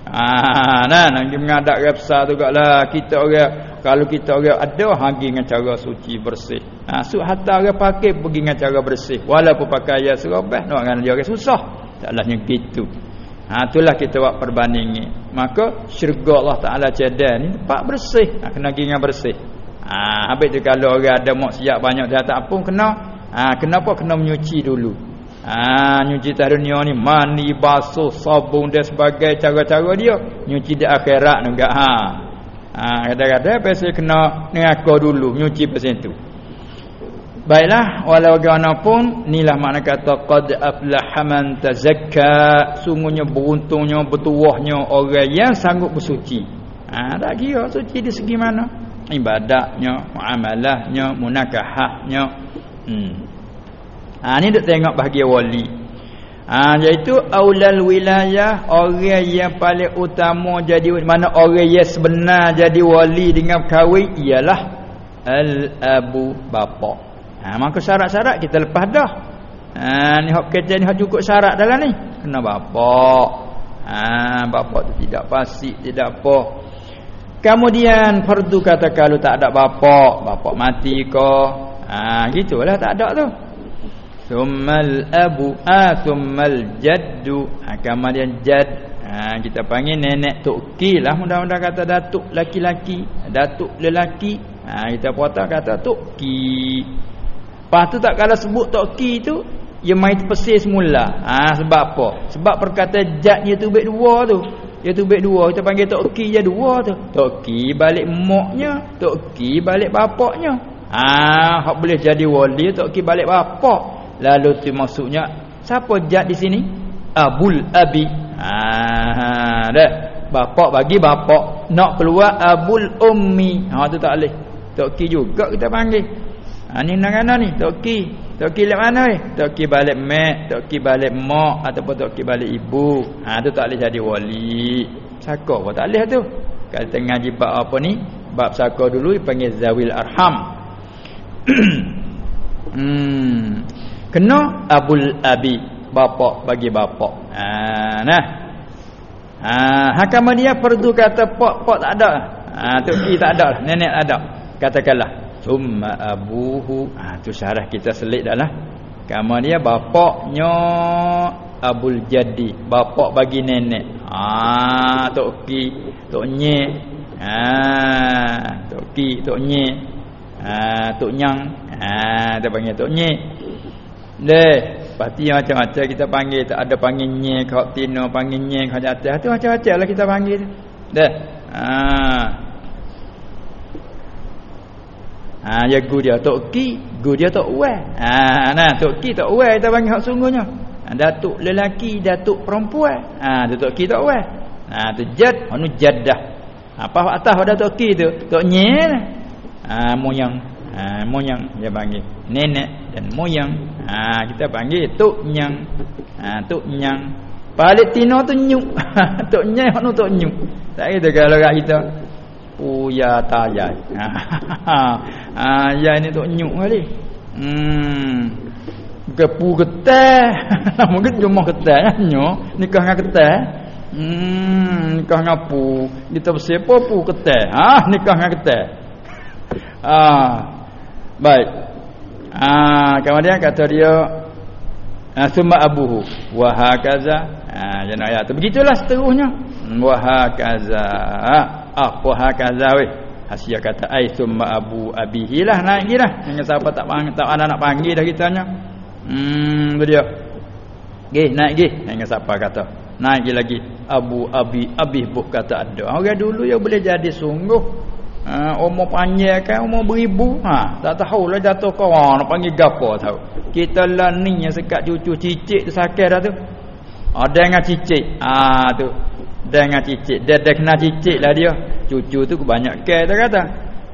Ha nah nak pergi mengadap dia besar tu lah. Kita orang kalau kita orang ada hagi dengan cara suci bersih. Ha su hatta orang pakai pergi dengan cara bersih walaupun pakai ya serobah nak dengan dia orang susah. Taklahnya gitu. Ha itulah kita buat perbandingan. Maka syurga Allah Taala cedar ni tempat bersih. Ha, kena pergi dengan bersih. Ha habis tu kalau orang ada maksiat banyak dia tak pun kena Ha, kenapa kena menyuci dulu? Ha, nyuci di dunia ni mandi, basuh, sabun dan sebagai cara-cara dia. Nyuci di akhirat juga. Ha. Ha, kadang-kadang pasal kena ngaku dulu, nyuci pasal itu. Baiklah, walau bagaimanapun, inilah makna kata qad aflaha man tazakka, sungguhnya beruntungnya, bertuahnya orang yang sanggup bersuci. Ha, tak kira suci di segi mana? Ibadahnya, muamalahnya, munakahahnya, Hmm. Ha ni duk tengok bahagia wali. Ha iaitu aulal wilayah orang yang paling utama jadi mana orang yang sebenar jadi wali dengan kahwin ialah al abu bapa. Ha maka syarat-syarat kita lepas dah. Ha ni hak kerja ni hak cukup syarat dalam ni. Kena bapak. Ha bapak tu tidak fasik, tidak apa. Kemudian fardu kata kalau tak ada bapak, bapak mati ke? Ha gitulah tak ada tu. Summal abu ah summal jaddu. Ha kemudian jadd Ha, kita panggil nenek Tukki lah mudah-mudahan kata datuk laki-laki, datuk lelaki. Ha, kita potong kata Tukki. Lepas tu tak kala sebut Tukki tu, dia main terpesir semula. Ha, sebab apa? Sebab perkataan jat dia tu baik dua tu. Dia tu baik dua, kita panggil Tukki je dua tu. Tukki balik moknya, Tukki balik bapaknya. Ha, hak boleh jadi wali, Tukki balik bapak. Lalu tu maksudnya, siapa jat di sini? Abul Abi. Ha dah. Bapak bagi bapak nak keluar abul ummi. Ha tu tak boleh. Tok juga kita panggil. Ha ni nak mana ni? Tok ki. Tok ki lek mana ni? Tok ki balik mak, tok ki balik mak ataupun tok ki balik ibu. Ha tu tak boleh jadi wali. Saka apa tak boleh tu. Kalau tengah jibab apa ni? Bab saka dulu dipanggil zawil arham. hmm. Kena abul abi bapak bagi bapak. Ha nah. Ha hakam dia perdu kata pak pak tak ada. Ha tok tak ada, nenek tak ada. Katakanlah summa abuhu. Ha tu syarah kita selit dah lah. Kamu dia bapaknya Abul Jadi, bapak bagi nenek. Ha tok ki, tok nye. Ha tok ki, tok nye. Ha tok nyang. Ha dia panggil tok nye. Deh, Pati macam-macam kita panggil tak ada panggil nye kau tino panggil nye kau jatuh tu macam-macam lah kita panggil. Dah. Ha. Ha ya gu dia tok ki, gu dia tok uai. Ha nah tok ki tok uai kita panggil hak sungguhnya. Datuk lelaki, datuk perempuan. Tu tok ki tok uai. Ha tu jad, anu jaddah. Apa atas pada tok ki tu? Tok nye. Ha moyang. Ha moyang dia panggil. Nenek dan moyang. Ha, kita panggil tok nyang. Ha tok nyang. Balik tino tu nyuk. Tok nyang hanu tok nyuk. Tak gitu kalau kat kita. Uya taya ha ha ya ini tok nyuk kali. Hmm. Kepu getah mungkin cuma getah ya nyo nikah dengan getah hmm nikah dengan pu. Kita bersiapa pu getah ha nikah dengan getah ah baik Ah, kemudian kata dia ah, summa abuhu wa hakaza. Ah, jangan ayat tu. Begitulah seterusnya. Wa hakaza. Apa hakaza weh? Hasia kata ai summa abu abihi lah naik dah. Dengan siapa tak panggil tak ada nak panggil dah kitanya. Hmm, tu dia. Gih, naik gih. Dengan siapa kata? Naik lagi abu abi abih buh kata ada. Orang dulu ya boleh jadi sungguh Ha, umur panjang kan umur beribu. Ha, tak tahu lah jatuh kau ha, nak panggil gapo tahu. Kita lah ni yang sekat cucu cicit tu sakit dah tu. Ha, dengan cicit. Ha, tu. Dengan cicit. Dia, dia kena cicit lah dia. Cucu tu banyak ke dia kata.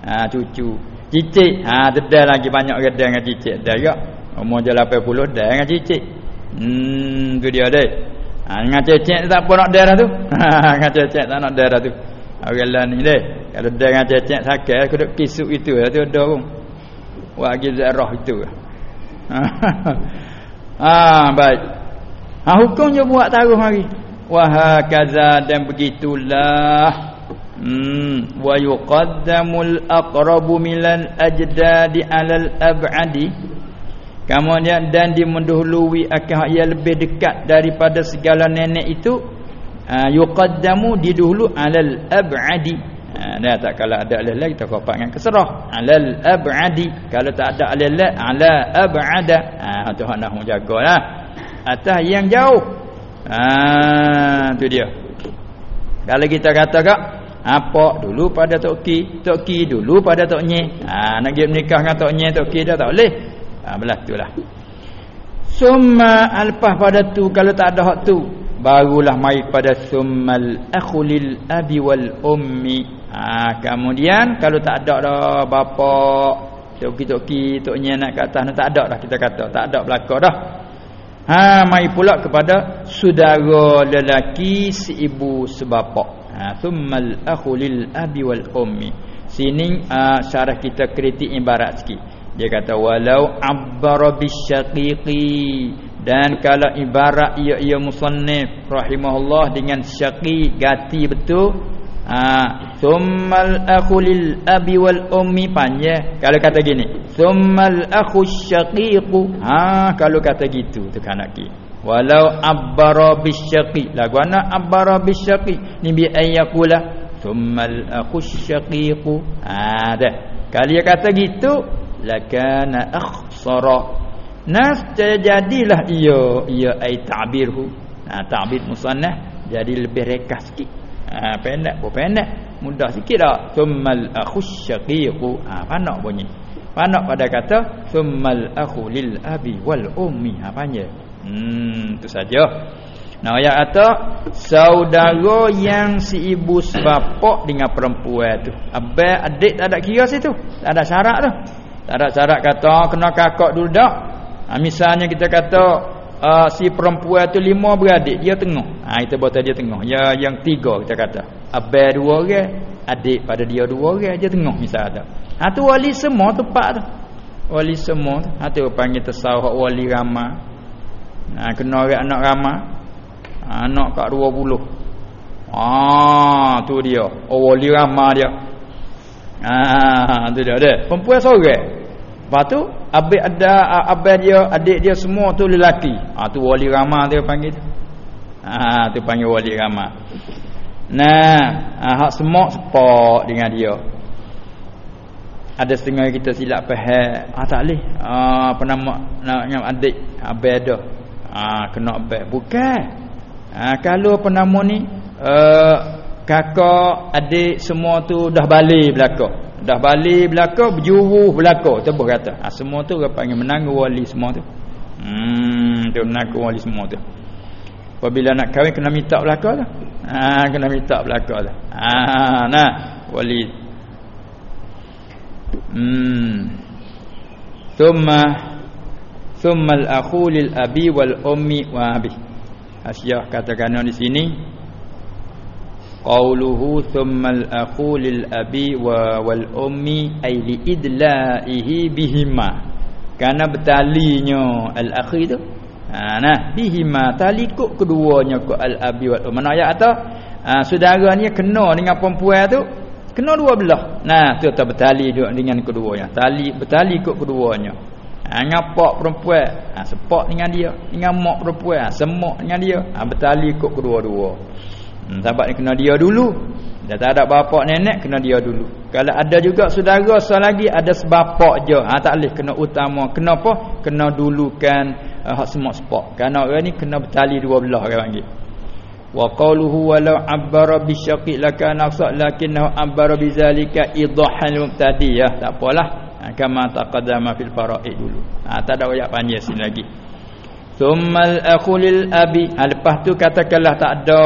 Ha, cucu cicit. Ha, tu dia lagi banyak ke dengan cicit. Dia juga umur je 80 dia dengan cicit. Hmm tu dia deh ha, dengan cicit tak apa nak dia tu. Ha, dengan cicit tak nak dia tu Orang lain ni deh. Kalau dengan cecek sakit aku duk kisuk itu lah tu ada pun. Wagi zarah itu. ah baik. Ha hukumnya buat taruh mari. Wa hakaza dan begitulah. Hmm wa yuqaddamul aqrabu minal ajdadi alal ab'adi. Kemudian dan dimendahului akan yang lebih dekat daripada segala nenek itu uh, yuqaddamu didahulu alal ab'adi. Ha tak kalau ada alal la kita kopak dengan keserah. Alal ab'adi. Kalau tak ada alal la ala ab'ada. Ha uh, tu hendak menjagalah. Atas yang jauh. Ha tu dia. Kalau kita kata kak apa dulu pada tok ki? Tok ki dulu pada tok nye ha nak pergi menikah dengan tok nye tok ki dah tak boleh. Ha belah tulah summa alpah pada tu kalau tak ada hak tu barulah mai pada summal akhulil abi wal ummi. Ha, kemudian kalau tak ada dah bapa toki-toki toknya nak kat atas tak ada dah kita kata tak ada belaka dah. Ha mai pula kepada saudara lelaki si ibu sebapa ha summal akhulil abi wal ummi. Sini uh, syarah kita kritik ibarat sikit. Dia kata walau abbara bisyaqiqi dan kalau ibarat ia ia musannif rahimahullah dengan syaqi gati betul ha thummal akhulil abi wal ummi panjang. Kalau kata gini thummal akhu syaqiqu. Ha kalau kata gitu tu kanak ki. Walau abbara bisyaqi lagu ana abbara bisyaqi ni bi ayakula thummal akhu syaqiqu. Ha dah. Kalau dia kata gitu lakana akhsara nas jadilah ia ia ai ta'birhu ha ta'bir musannah jadi lebih rekas sikit ha pendek pun pendek mudah sikit dah thummal akhus syaqiqu ha panak bunyi panak pada kata thummal akhu lil abi wal ummi ha panjang hmm tu saja Nah ayat kata saudara yang si ibu sebapak dengan perempuan tu. Abang adik tak ada kira situ. Tak ada syarat tu. Tak ada syarat kata kena kakak dulu dak. Ha, misalnya kita kata uh, si perempuan tu lima beradik, dia tengah. Ha kita buat dia tengah. Ya yang tiga kita kata. Abang dua orang, adik pada dia dua orang, dia tengah misal ada. Ha tu wali semua tepat tu. Wali semua tu. Ha tu panggil tasawuf wali ramah. Ha kena orang anak ramah. Ha, anak kat 20. Ah tu dia. Oh wali ramah dia. Ah tu dia. Perempuan seorang. Lepas tu abik ada abang dia, adik dia semua tu lelaki. Ah tu wali ramah dia panggil. Ah tu panggil wali ramah. Nah, ah, hak semua sepak dengan dia. Ada setengah kita silap faham. Ah tak leh. Ah apa nama nak adik abang ada. Ah kena abang. Bukan. Ha, kalau apa nama ni uh, kakak adik semua tu dah balik belaka dah balik belaka berjuruh belaka tebuh kata? Ha, semua tu orang panggil menang wali semua tu. Hmm tu menang wali semua tu. Apabila nak kahwin kena minta belaka tu. Ha, kena minta belaka tu. Ha, nah wali. Hmm. Thumma thumma al-akhu lil abi wal ummi wa abi. Asyah katakan di sini qauluhu thummal akhu lil abi wa wal ummi ay li idlaihi bihima. Karena bertalinya al akhi tu ha nah bihima tali kok keduanya kok al abi wal ummi mana ayat atau ha, saudara ni kena dengan perempuan tu kena dua belah. Nah tu tak bertali dengan keduanya. Tali bertali kok keduanya. Ha, ngapak perempuan. Ha, sepak dengan dia dengan mak perempuan. Ha, semak dengan dia. Ha, bertali ikut kedua-dua hmm, sahabat ni kena dia dulu. Dia tak ada bapak nenek kena dia dulu. Kalau ada juga saudara so lagi ada sebapak je. Ha, tak boleh kena utama. Kenapa? Kena dulukan uh, hak semak sepak. Kerana orang ni kena bertali dua belah orang panggil. Wa qawluhu walau abbara bisyaqiq lakana aqsa lakinnahu abbara bizalika idhahal mubtadi. Ya tak apalah. Ha, kama taqaddama fil faraid dulu. Ha, tak ada ayat panjang sini lagi thummal akhulil abi. Ha, lepas tu katakanlah tak ada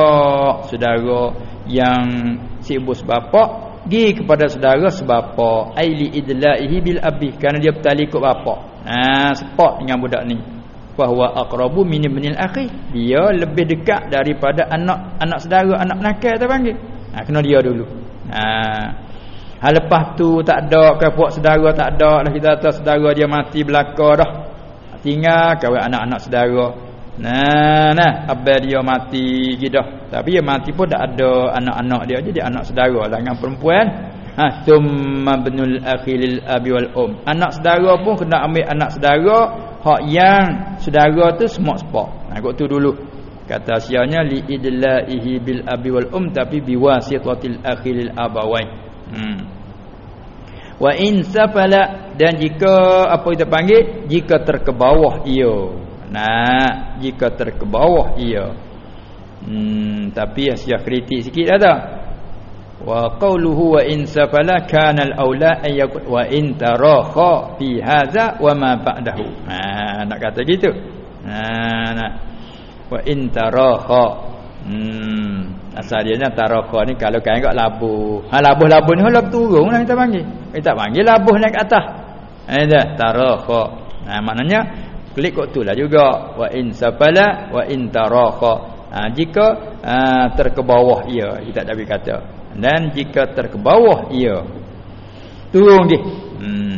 saudara yang si ibu gi kepada saudara sebapa. Aili idlaihi bil abi. Kerana dia bertali ikut bapak ha sepak dengan budak ni. Bahwa aqrabu min ibnil akhi. Dia lebih dekat daripada anak anak saudara anak nakal tu panggil. Ha kena dia dulu. Ha. Hal lepas tu tak ada ke puak saudara tak ada. Dah kita tahu saudara dia mati belaka dah. Tinggal kawan anak-anak saudara. Nah nah abang dia mati gitu. Tapi dia mati pun tak ada anak-anak dia jadi anak saudara lah dengan perempuan. Ha summa binul akhilil abi wal um. Anak saudara pun kena ambil anak saudara hak yang saudara tu semua sepak. Nah tu dulu. Kata sianya li idlaihi bil abi wal um tapi biwasitatil akhilil abawain. Hmm. Wa in safala dan jika apa kita panggil jika terkebawah ia. Nah, jika terkebawah ia. Hmm, tapi asyah kritik sikit dah tak? Wa qawluhu wa in safala kana al-aula wa in tarakha fi hadza wa ma ba'dahu. Ha, nak kata gitu. Ha, nah. Wa in tarakha. Hmm. Asal dia ni kalau kain kat labuh. Ha labuh-labuh ni labuh turun lah kita panggil. Kita panggil labuh naik atas. Ha dah tarakah. Ha maknanya klik kok tu lah juga wa in safala wa in tarakha. Ha jika ha, terkebawah ia kita tak boleh kata. Dan jika terkebawah ia turun dia. Hmm.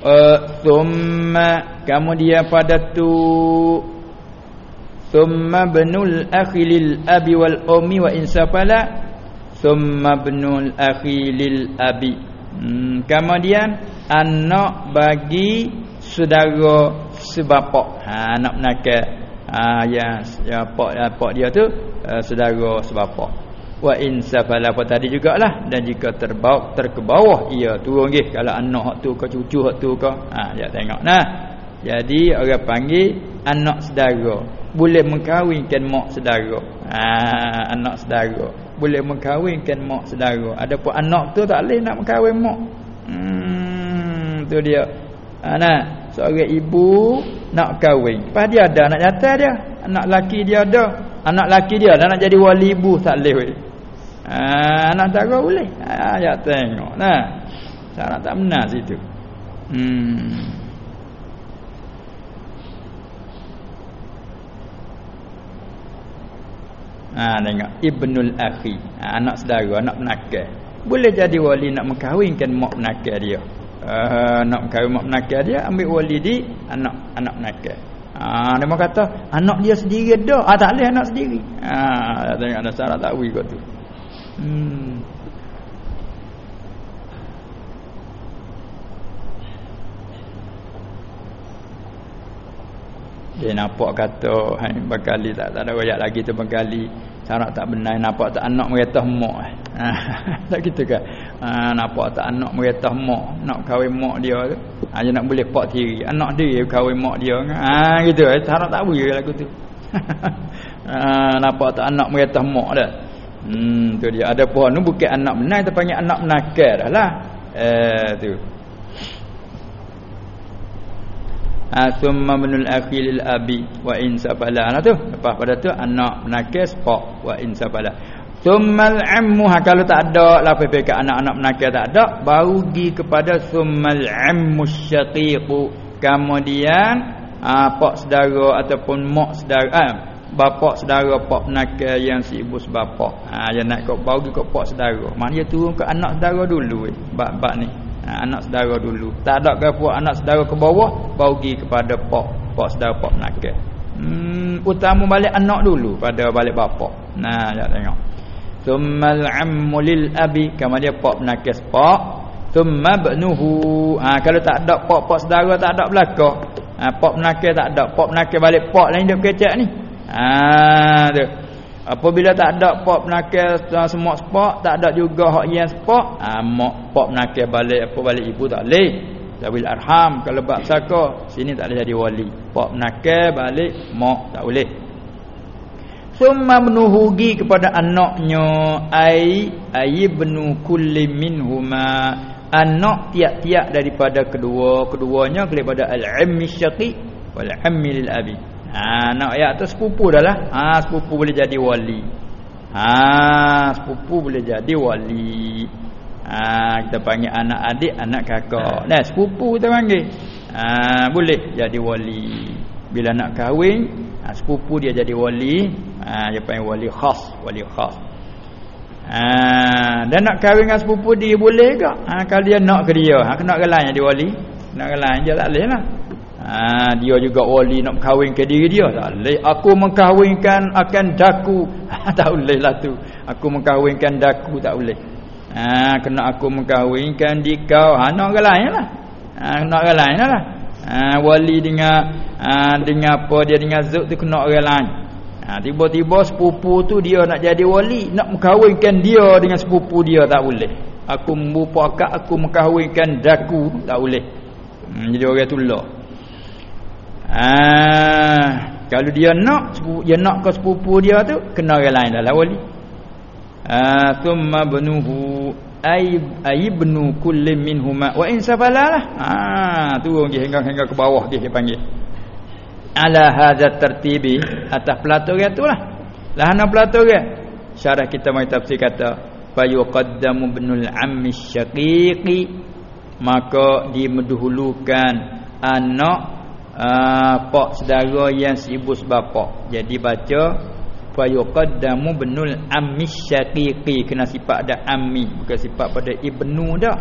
uh, thumma kemudian pada tu thumma benul akhilil abi wal ummi wa insafala thumma benul akhilil abi hmm, kemudian anak bagi saudara sebapak. Ha anak nakal ha ya ya pak ya, pak dia tu uh, saudara sebapak. Wa in safala apa tadi jugalah. Dan jika terbawa terkebawah ia turun gih kalau anak hak tu ke cucu hak tu ke ha ya tengok. Nah jadi orang panggil anak saudara. Boleh mengkahwinkan mak saudara ha anak saudara boleh mengkahwinkan mak saudara adapun anak tu tak boleh nak mengkahwin mak. Hmm tu dia. Ha nah seorang ibu nak kahwin. Pas dia ada anak nyata dia. Anak laki dia ada. Anak laki dia dah nak jadi wali ibu tak boleh ha, anak tak boleh. Ha, ya tengok. Nah cara tak benar situ. Hmm Ha tengok. Ibnul akhi. Ha, anak saudara anak penakal boleh jadi wali nak mengkahwinkan mak penakal dia. Uh, nak kahwin mak menakal dia ambil wali di anak anak menakal ah uh, dia kata anak dia sendiri dah. Ah tak boleh anak sendiri. Uh, tengok ada syarat takwi kau tu. Hmm dia nampak kata hai bakali tak tak ada royak lagi tu bakali syarat tak benar nampak tak anak meretah mak. Ha, tak gitu kan ha, nampak tak anak meretah mak nak kahwin mak dia tu. Ha, dia nak boleh pak tiri. Anak dia kahwin mak dia. Ha, gitu. Eh syarat tak boleh lagu tu. Ha, nampak tak anak meretah mak dah. Hmm tu dia. Ada tu bukan anak benar kita panggil anak menakar dah lah. Eh tu Asumma binul akhilil abi wa in sabala. Nah tu. Lepas pada tu anak menakis pak wa in sabala. Summal ammu. Ha, kalau tak ada lah PPK anak-anak menakis tak ada baru gi kepada summal ammu syaqiqu. Kemudian ha, pak saudara ataupun mak saudara ha, bapa saudara pak menakis yang si ibu sebapa. Ha yang nak kau baru gi ke pak saudara. Maknanya turun ke anak saudara dulu eh bab-bab ni anak saudara dulu. Tak ada ke anak saudara ke bawah bau pergi kepada pak pak saudara pak nakal hmm utama balik anak dulu pada balik bapa. Nah ya tengok. Thummal ammu lil abi kama dia pak nakal pak thumma bnuhu ha kalau tak ada pak pak saudara tak ada belaka. Ha pak nakal tak ada. Pak nakal balik pak lain dia kecek ni. Ha tu Apabila tak ada pak penakal semua sepak, tak ada juga hak yang sepak, ah mak pak penakal balik apa balik ibu tak leh. Zawil arham kalau bab saka, sini tak boleh jadi wali. Pak penakal balik mak tak boleh. Summa menuhugi kepada anaknya ai aibnu kulli minhuma anak tiap-tiap daripada kedua keduanya kepada al-ammi syaqi wal ammi lil abi Ha nak ayat tu sepupu dah lah. Ha sepupu boleh jadi wali. Ha sepupu boleh jadi wali. Ha kita panggil anak adik, anak kakak. Nah sepupu kita panggil. Ha boleh jadi wali. Bila nak kahwin, ha, sepupu dia jadi wali. Ha dia panggil wali khas, wali khas. Ha dan nak kahwin dengan sepupu dia boleh ke? Ha kalau dia nak ke dia, ha kena ke lain jadi wali. Nak ke lain je tak boleh lah. Ha, dia juga wali nak kahwinkan diri dia. Tak boleh. Aku mengkahwinkan akan daku. Ha, tak boleh lah tu. Aku mengkahwinkan daku tak boleh. Ha, kena aku mengkahwinkan di kau. Ha, nak ke lain lah. Ha, nak ke lain lah. Ha, wali dengan ha, dengan apa dia dengan zuk tu kena orang lain. Ha, tiba-tiba sepupu tu dia nak jadi wali nak mengkahwinkan dia dengan sepupu dia tak boleh. Aku membupakat aku mengkahwinkan daku tak boleh. Hmm, jadi orang tu lah Ah, kalau dia nak dia nak ke sepupu dia tu kena orang lain dalam wali. Ah, thumma bunuhu ay ibnu kulli minhuma wa in safalalah. Ah, turun dia hingga hingga ke bawah dia dia panggil. Ala hadza tertibi atas pelaturan itulah. Lah ana pelaturan. Syarah kita mai tafsir kata fa yuqaddamu ibnul ammi syaqiqi maka dimendahulukan anak uh, pak saudara yang ibu sebapa jadi baca fa yuqaddamu binul ammi syaqiqi. Kena sifat ada ammi bukan sifat pada ibnu dah.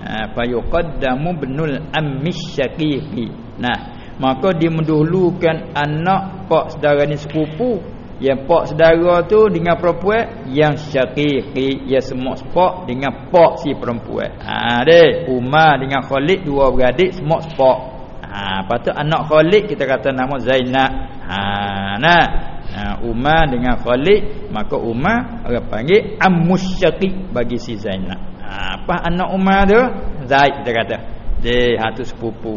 Ha, fa yuqaddamu ibnul ammi syaqiqi. Nah maka dia mendahulukan anak pak saudara ni sepupu. Yang pak saudara tu dengan perempuan yang syaqiqi. Ya semua sepak dengan pak si perempuan. Ha deh Umar dengan Khalid dua beradik semua sepak ha patut anak Khalid kita kata nama Zainab ha nah ha, Umar dengan Khalid maka Umar orang panggil ammus syaqiq bagi si Zainab ha apa anak Umar tu Zaid kita kata deh hatu sepupu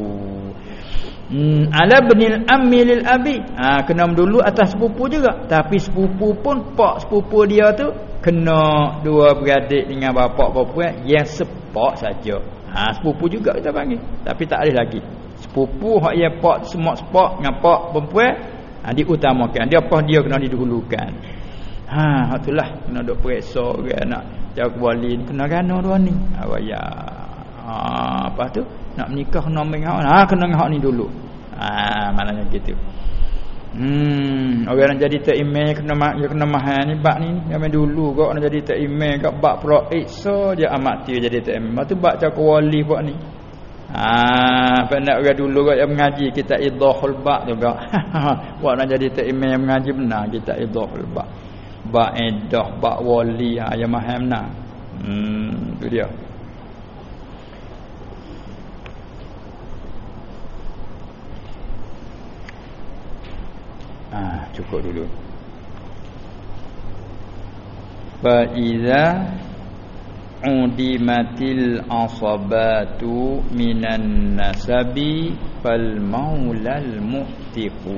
Hmm, ala binil ammi lil abi. Ha kena dulu atas sepupu juga. Tapi sepupu pun pak sepupu dia tu kena dua beradik dengan bapak perempuan yang sepak saja. Ha sepupu juga kita panggil. Tapi tak ada lagi. Sepupu hak yang pak semua sepak dengan pak perempuan ha diutamakan. Dia apa dia kena didahulukan. Ha itulah kena dok periksa ke nak jaga wali kena gano dua ni. Ha ya. Ha apa tu? nak menikah kena dengan ha kena hak ni dulu ha maknanya gitu hmm orang nak jadi tak email kena mak ya kena mahal ni bab ni yang dulu kau nak jadi tak email kat bab pro so je amat dia jadi tak email tu bab cakap wali buat ni ha nak orang dulu kau yang mengaji kita idahul bab juga. Buat nak jadi tak email mengaji benar kita idahul bab bab edah bab wali ha yang mahal benar. Hmm tu dia. Ha, cukup dulu. Fa iza udimatil asabatu minan nasabi fal maulal muhtiqu